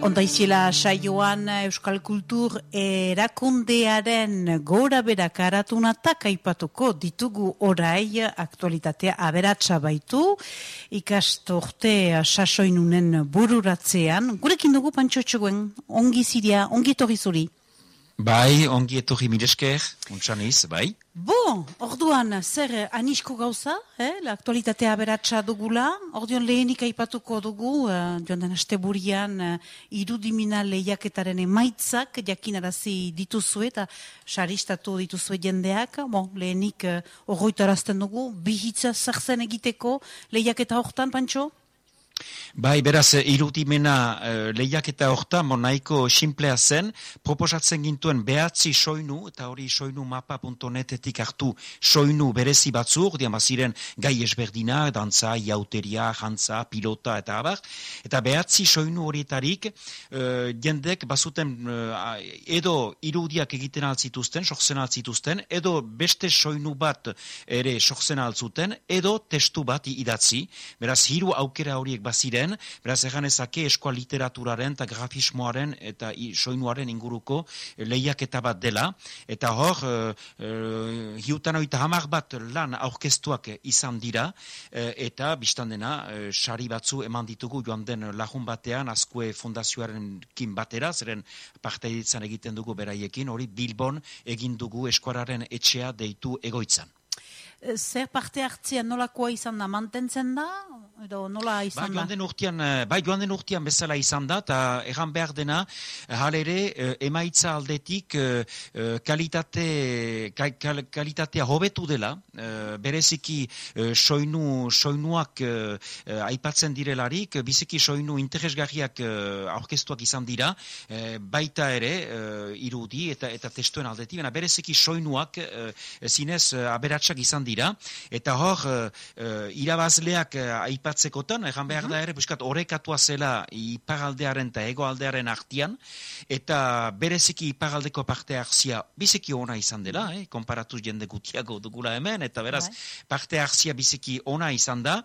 Ondaiziela saioan Euskal Kultur erakundearen gora berak aratunatak aipatuko ditugu orai aktualitatea aberatsa baitu ikastorte sasoinunen bururatzean. Gurekin dugu pantxotxoen ongi ziria, ongi etorri zuri. Bai, ongi etorri miresker, untxaniz, bai. Bo, orduan, zer anisko gauza, eh? la aktualitatea beratsa dugula, orduan lehenik aipatuko dugu, uh, joan den asteburian, uh, irudimina lehiaketaren emaitzak, jakinarazi dituzue eta saristatu dituzue jendeak, bo, lehenik uh, orroitarazten dugu, bihitza zartzen egiteko lehiaketa hortan, Pantxo? Bai, beraz, irutimena uh, lehiak eta horta, monaiko simplea zen, proposatzen gintuen behatzi soinu, eta hori soinu mapa.netetik hartu soinu berezi batzuk, diamaziren gai esberdina, dantza, jauteria, jantza, pilota, eta abar, eta behatzi soinu horietarik, uh, jendek bazuten uh, edo irudiak egiten altzituzten, soxen altzituzten, edo beste soinu bat ere soxen altzuten, edo testu bat idatzi, beraz, hiru aukera horiek baziren, beraz egan ezake eskoa literaturaren eta grafismoaren eta soinuaren inguruko lehiaketa bat dela, eta hor, uh, uh, hiutan oita hamar bat lan aurkeztuak izan dira, uh, eta biztan dena, sari batzu eman ditugu joan den lagun batean, azkue fondazioaren kin batera, zeren parte egiten dugu beraiekin, hori Bilbon egin dugu eskuararen etxea deitu egoitzan. Zer parte hartzia nolakoa izan da, mantentzen da? Edo nola bai, izan bai, joan den urtean, bai, joan den urtean bezala izan da, eta egan behar dena, halere, emaitza aldetik kalitate, kalitatea hobetu dela, bereziki soinu, soinuak aipatzen direlarik, biziki soinu interesgarriak aurkeztuak izan dira, baita ere, irudi eta eta testuen aldetik, bereziki soinuak zinez aberatsak izan dira, eta hor, irabazleak aipatzekotan, egan behar da ere, buskat, orekatua zela iparaldearen eta egoaldearen artian, eta bereziki iparaldeko parte hartzia biziki ona izan dela, eh? konparatu jende gutiago dugula hemen, eta beraz, parte hartzia biziki ona izan da,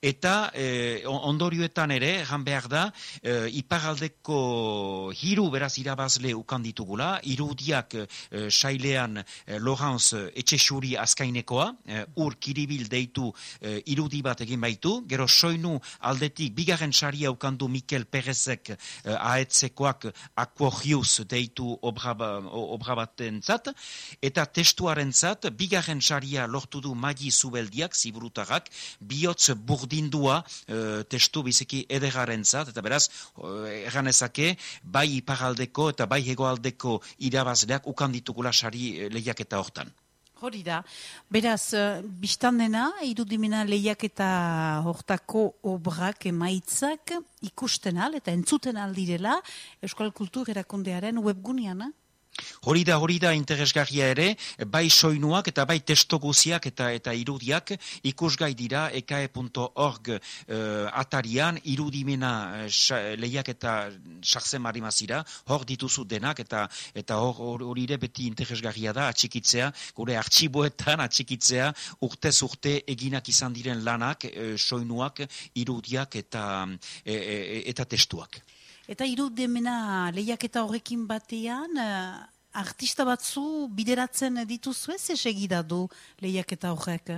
eta eh, ondorioetan ere, egan behar da, eh, iparaldeko hiru beraz irabazle ukan ditugula, irudiak eh, sailean eh, Lorenz Etxexuri azkainekoa, eh, ur kiribil deitu eh, irudi bat egin baitu, gero soinu aldetik bigarren saria ukandu Mikel Perezek uh, ahetzekoak akuogiuz deitu obra, ba, obra baten zat, eta testuaren zat, bigarren saria lortu du magi zubeldiak, ziburutarrak, bihotz burdindua uh, testu biziki edegaren zat, eta beraz, uh, ezake, bai iparaldeko eta bai hegoaldeko irabazleak ukanditugula sari lehiak eta hortan. Hori da. Beraz, uh, biztan dena, irudimena lehiak eta hortako obrak emaitzak ikusten al eta entzuten aldirela Euskal Kultur erakundearen webgunean, Hori da, hori da interesgarria ere, bai soinuak eta bai testoguziak eta eta irudiak ikusgai dira ekae.org uh, atarian irudimena uh, lehiak eta sartzen marimazira, hor dituzu denak eta eta hor hori ere beti interesgarria da atxikitzea, gure artxiboetan atxikitzea urtez urte eginak izan diren lanak, uh, soinuak, irudiak eta, e, e, eta testuak. Eta irudemena lehiaketa horrekin batean, artista batzu bideratzen dituzu ez esegida du lehiaketa horrek?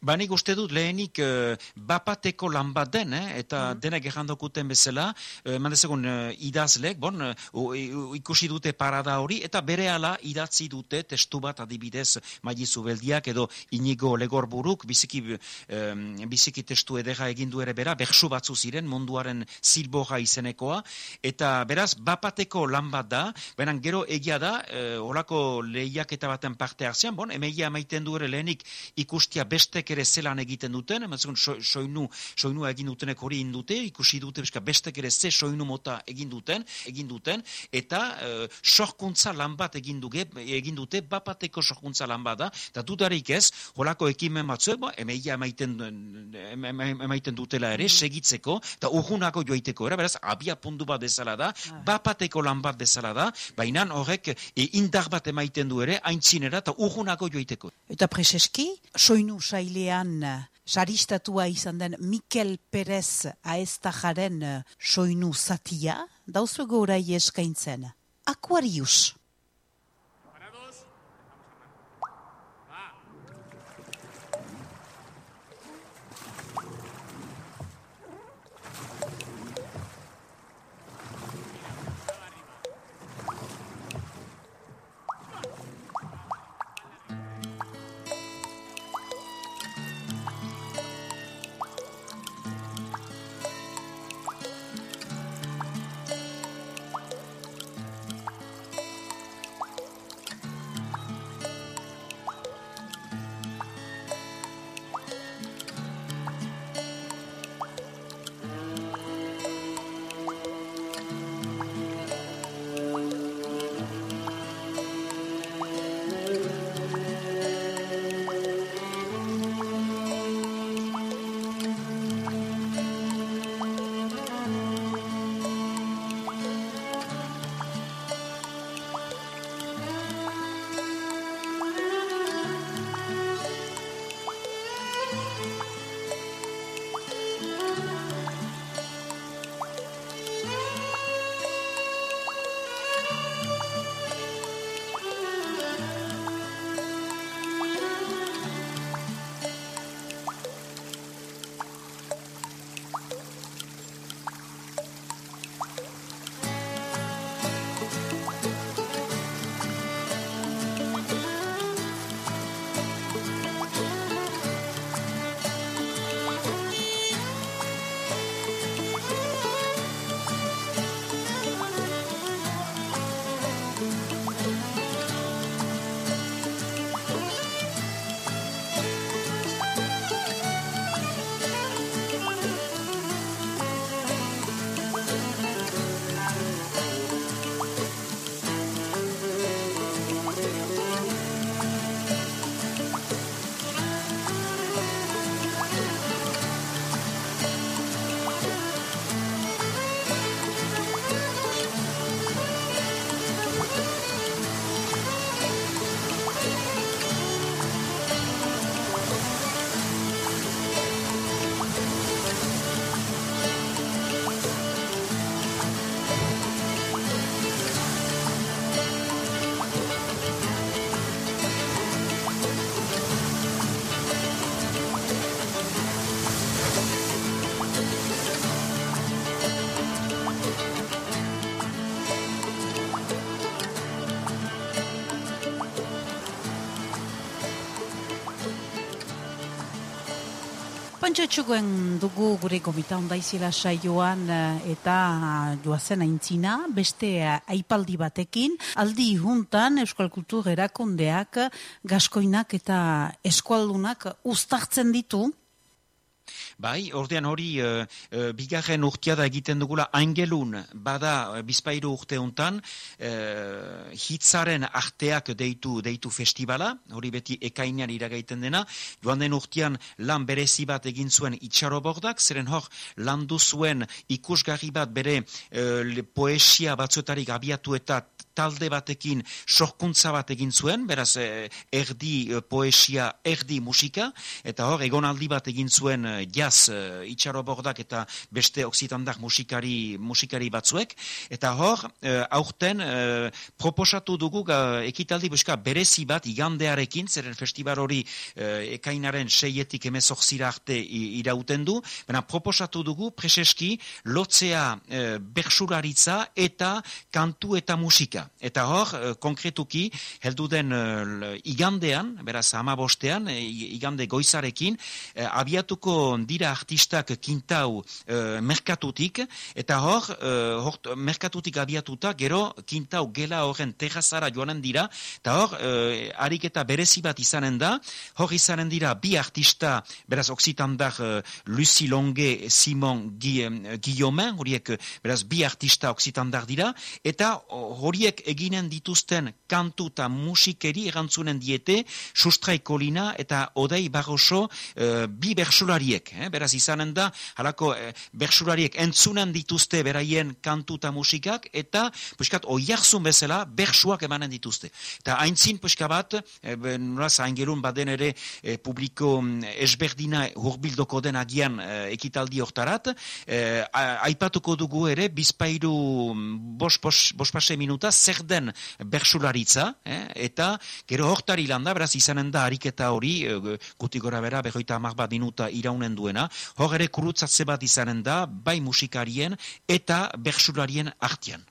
Ba nik uste dut lehenik uh, bapateko lan bat den, eh? eta mm. denak errandokuten bezala, uh, mandezegun uh, idazlek, bon, uh, ikusi dute parada hori, eta bere ala idatzi dute testu bat adibidez maizu beldiak edo inigo legorburuk, biziki, um, biziki testu edera egindu ere bera, bersu batzu ziren munduaren zilboja izenekoa, eta beraz bapateko lan bat da, benan gero egia da, uh, olako lehiak eta baten parte hartzean, bon, emeia maiten du ere lehenik ikustia bestek ere zelan egiten duten, ematzen soinu, soinua egin dutenek hori indute, ikusi dute beska bestek ere ze soinu mota egin duten, egin duten, eta uh, sorkuntza lan bat egin, duge, egin dute, bapateko sorkuntza lan bat da, eta dudarik ez, holako ekimen batzu, emeia emaiten, emaiten dutela ere, mm-hmm. segitzeko, eta urgunako joiteko, era, beraz, abia pundu bat dezala da, ah. bapateko lan bat dezala da, baina horrek e, indar bat emaiten du ere, haintzinera, eta urgunako joiteko. Eta preseski, soinu sailean eh, saristatua izan den Mikel Perez aestajaren eh, soinu zatia, dauzuego orai eskaintzen. Aquarius. Pentsetxugoen dugu gure gomita ondaizila saioan eh, eta eh, joazen aintzina, beste eh, aipaldi batekin, aldi juntan Euskal Kultur erakundeak gaskoinak eta eskualdunak ustartzen ditu, Bai, ordean hori uh, uh, bigarren urtia da egiten dugula angelun bada uh, bizpairu urte hontan uh, hitzaren arteak deitu deitu festivala, hori beti ekainean iragaiten dena, joan den urtean lan berezi bat egin zuen itxarobordak, zeren hor landu zuen ikusgarri bat bere uh, poesia batzuetarik abiatu eta talde batekin sorkuntza bat egin zuen, beraz erdi poesia, erdi musika, eta hor egonaldi bat egin zuen jaz uh, itxaro bordak eta beste oksitandak musikari, musikari batzuek. Eta hor, aurten proposatu dugu ekitaldi buska berezi bat igandearekin, zeren festival hori ekainaren seietik emezorzira arte irauten du, baina proposatu dugu preseski lotzea uh, bersuraritza eta kantu eta musika. Eta hor, uh, konkretuki, heldu den uh, igandean, beraz amabostean, igande goizarekin, abiatuko dira artistak kintau merkatutik, eta hor, hor, merkatutik abiatuta, gero kintau gela horren terrazara joanen dira, eta hor, harik eta berezi bat izanen da, hor izanen dira bi artista, beraz, oksitandar uh, Lucy Longe, Simon Guillaume, horiek, beraz, bi artista oksitandar dira, eta horiek horiek eginen dituzten kantu eta musikeri erantzunen diete sustrai kolina eta odei barroso bi bersulariek. Eh? Beraz izanen da, halako e, bersulariek entzunen dituzte beraien kantu eta musikak eta puskat oiarzun bezala bersuak emanen dituzte. Eta haintzin puska bat, e, noraz haingerun baden ere e, publiko esberdina hurbildoko den agian ekitaldi hortarat, aipatuko dugu ere bizpairu bos, bos, bos minuta zer den bersularitza, eh? eta gero hortari landa, beraz izanen da ariketa hori, e, guti gora bera, behoita amak bat minuta iraunen duena, hor ere kurutzatze bat izanen da, bai musikarien eta bersularien artian.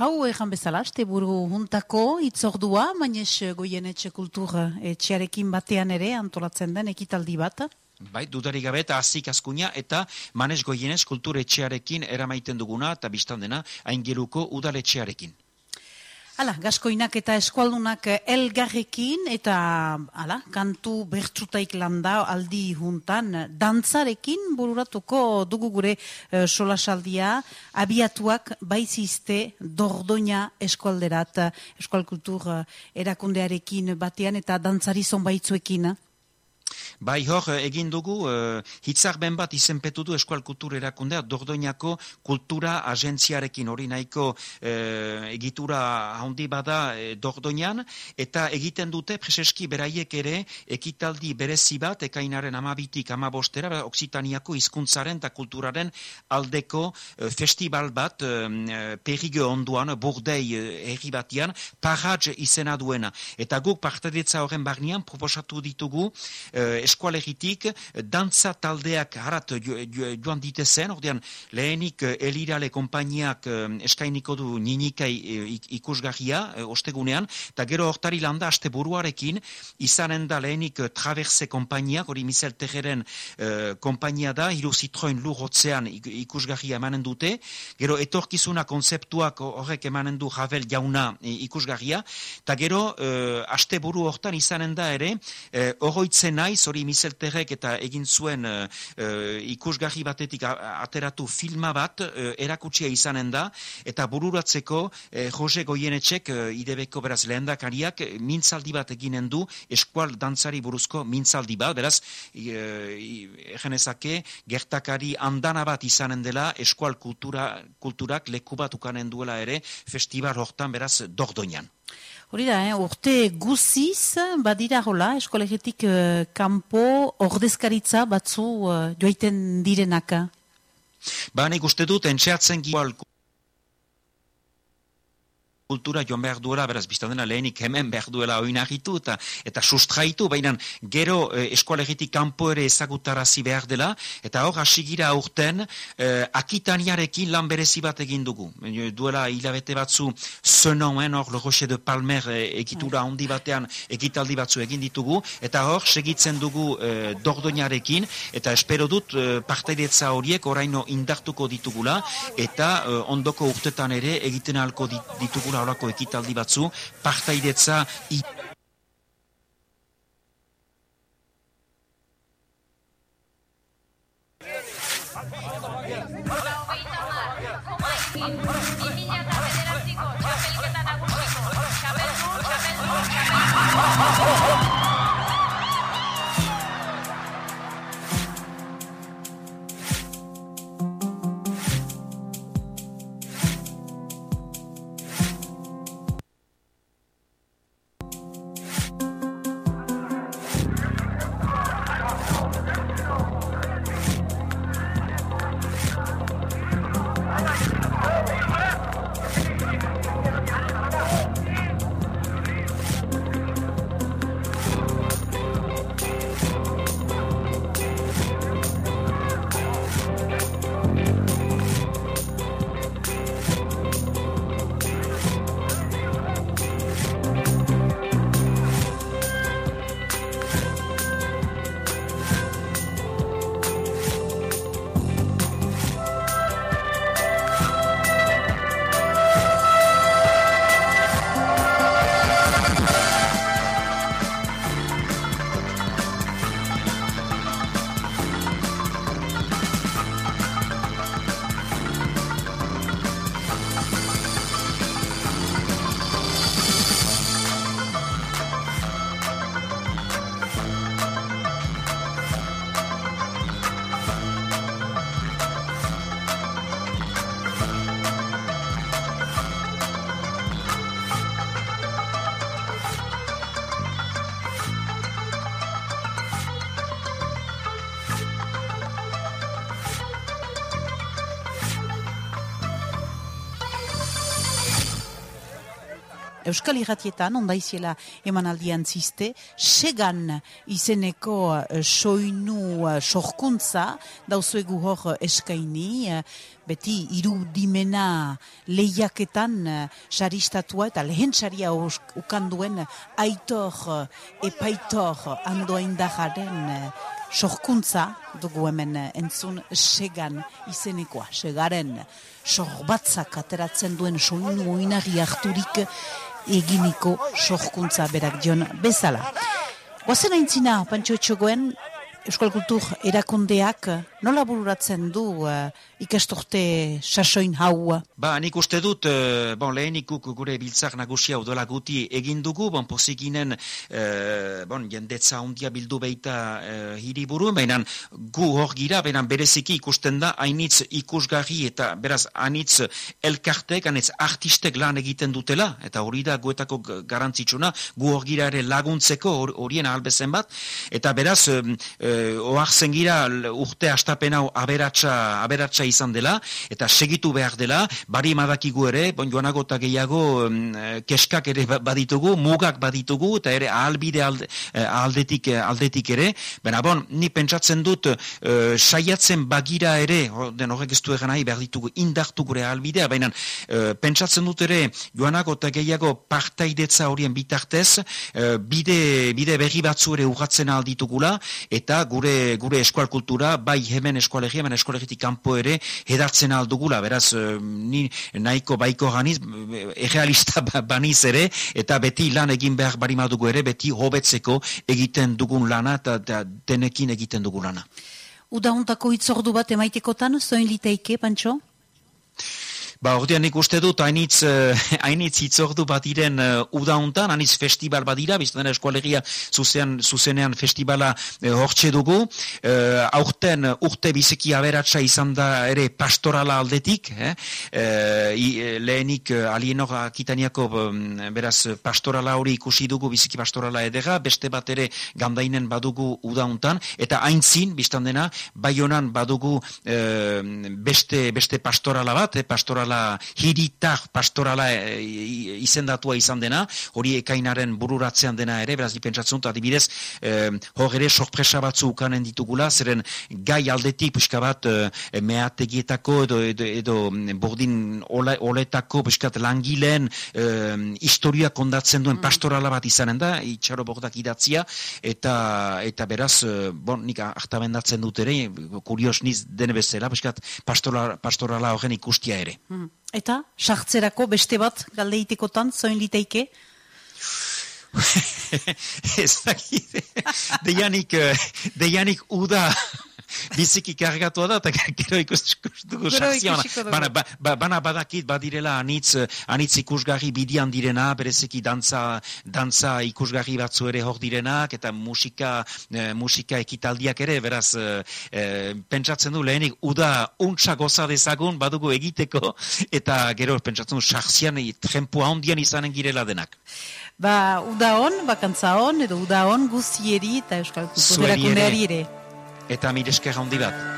Hau egan bezala, este buru juntako itzordua, mainez goien etxe kultur etxearekin batean ere antolatzen den ekitaldi bat. Bai, dudarik gabe eta azik askunia eta manez goienez kulturetxearekin eramaiten duguna eta biztan dena aingeruko udaletxearekin. Hala, gaskoinak eta eskualdunak elgarrekin eta hala, kantu bertzutaik landa aldi juntan dantzarekin bururatuko dugu gure e, solasaldia abiatuak baizizte dordoina eskualderat eskualkultur eh, erakundearekin batean eta dantzari zonbaitzuekin. Bai hor, eh, egin dugu, uh, hitzak ben bat izenpetu du eskual kultur erakundea, dordoinako kultura agentziarekin hori nahiko uh, egitura handi bada uh, dordoinan, eta egiten dute, preseski beraiek ere, ekitaldi berezi bat, ekainaren amabitik amabostera, Oksitaniako hizkuntzaren eta kulturaren aldeko uh, festival bat, uh, perige onduan, burdei uh, erri batian, parratz izena duena. Eta guk partedetza horren barnean, proposatu ditugu, uh, eskualegitik dantza taldeak harat joan ditezen, ordean lehenik eh, elirale kompainiak eh, eskainiko du ninikai eh, ikusgarria ostegunean, eta gero hortari landa aste buruarekin izanen da lehenik traverse kompainiak, hori misel tegeren kompainia da, hiru zitroen lur hotzean ikusgarria emanen dute, gero etorkizuna konzeptuak horrek emanen du javel jauna ikusgarria, eta gero aste buru hortan izanen da ere, horroitzen naiz, hori miselterrek eta egin zuen uh, ikusgarri batetik ateratu filma bat uh, erakutsia izanen da, eta bururatzeko uh, Jose Goienetxek uh, idebeko beraz lehendakariak mintzaldi bat eginen du eskual dantzari buruzko mintzaldi bat, beraz egenezake gertakari andana bat izanen dela eskual kultura, kulturak leku bat ukanen duela ere festival hortan beraz dordoinan. Hori da, eh? urte guziz, badira hola, eskolegetik uh, kanpo ordezkaritza batzu uh, joaiten direnaka. Ba, nik uste dut, entxeatzen gioalko kultura joan behar duela, beraz, biztan dena lehenik hemen behar duela oinagitu eta, eta sustraitu, baina gero eh, eskoalegitik kanpo ere ezagutarazi behar dela, eta hor, asigira aurten, eh, akitaniarekin lan berezi bat egin dugu. Duela hilabete batzu, zenoen hor, Roche de Palmer eh, ekitura handi batean ekitaldi batzu egin ditugu, eta hor, segitzen dugu eh, dordoinarekin, eta espero dut eh, partaidetza horiek oraino indartuko ditugula, eta eh, ondoko urtetan ere egiten alko ditugula horako ekitaldi batzu, partaidetza Euskal Iratietan, ondaiziela emanaldian ziste, segan izeneko uh, soinu uh, sorkuntza, dauzuegu hor eskaini, uh, beti irudimena lehiaketan saristatua eta lehen saria ukanduen aitor, epaitor, andoaindajaren uh, sorkuntza. Dugu hemen entzun segan izenekoa, segaren sorbatzak ateratzen duen soinu oinari harturik eginiko sorkuntza berak dion bezala. Guazen aintzina, Pantxo Etxogoen, Euskal Kultur erakundeak nola bururatzen du uh, ikastorte sasoin hau? Ba, nik uste dut, uh, bon, lehenik gure biltzak nagusia udola guti egin dugu, bon, pozikinen uh, bon, jendetza ondia bildu beita uh, hiriburu, baina gu hor gira, baina bereziki ikusten da, hainitz ikusgarri eta beraz hainitz elkartek, hainitz artistek lan egiten dutela, eta hori da guetako garantzitsuna, gu hor gira ere laguntzeko horien ahalbezen bat, eta beraz, oartzen gira urte astapen hau aberatsa, aberatsa izan dela, eta segitu behar dela, bari madakigu ere, bon joanago eta gehiago keskak ere ba, baditugu, mugak baditugu, eta ere ahalbide eh, aldetik, eh, aldetik ere, baina bon, ni pentsatzen dut uh, saiatzen bagira ere, den horrek ez du egan nahi, behar ditugu indartu gure ahalbidea, baina pentsatzen dut ere, joanago eta gehiago partaidetza horien bitartez, bide, bide berri batzu ere urratzen alditugula, eta gure gure eskual kultura, bai hemen eskualegia, hemen eskualegitik kanpo ere, edartzen aldugula, beraz, eh, ni nahiko baiko ganiz, egealista ba, baniz ere, eta beti lan egin behar barimadugu ere, beti hobetzeko egiten dugun lana, eta denekin egiten dugun lana. Uda untako itzordu bat emaitekotan, zoin liteike, Pantxo? Ba, ordean nik uste dut, hainitz, uh, hainitz hitzordu bat diren uh, udauntan, hainitz festival bat dira, bizten eskualegia zuzean, zuzenean festivala uh, hortxe dugu. Uh, aurten urte biziki aberatsa izan da ere pastorala aldetik, eh? uh, i, lehenik uh, alienor akitaniako um, beraz pastorala hori ikusi dugu biziki pastorala edera, beste bat ere gandainen badugu udauntan, eta haintzin, biztan dena, bai honan badugu beste, beste pastorala bat, eh? pastorala pastorala, hiritar pastorala e, izendatua izan dena, hori ekainaren bururatzean dena ere, beraz dipentsatzen dut, adibidez, e, hor ere sorpresa batzu ukanen ditugula, zeren gai aldetik, pixka bat, e, meategietako edo, edo, edo bordin ole, oletako, pixkat langileen e, historia kondatzen duen mm. pastorala bat izanen da, itxaro bordak idatzia, eta, eta beraz, e, bon, nik hartamendatzen dut ere, kurios niz dene bezala, pixkat pastorala, pastorala horren ikustia ere. Mm. Eta, sartzerako beste bat galdeitikotan, zoin liteike? Ez dakit, deianik, eh, deianik uda biziki kargatua da, eta gero ikusiko sartzia. Bana, ba, ba, bana badakit badirela anitz, anitz ikusgarri bidian direna, bereziki dantza, dantza ikusgarri batzu ere hor direnak, eta musika, eh, musika ekitaldiak ere, beraz, eh, pentsatzen du lehenik, uda untsa goza dezagun, badugu egiteko, eta gero pentsatzen du, sartzian, trempua ondian izanen girela denak. Ba, uda hon, bakantza hon, edo uda hon guzieri eta Euskal Kultura ere eta mireske handi bat.